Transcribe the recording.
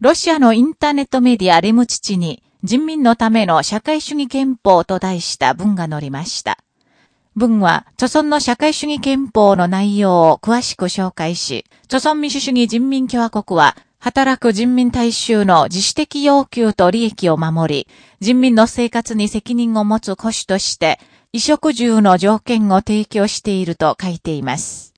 ロシアのインターネットメディアレムチチに人民のための社会主義憲法と題した文が載りました。文は、著存の社会主義憲法の内容を詳しく紹介し、著存民主主義人民共和国は、働く人民大衆の自主的要求と利益を守り、人民の生活に責任を持つ保守として、衣食住の条件を提供していると書いています。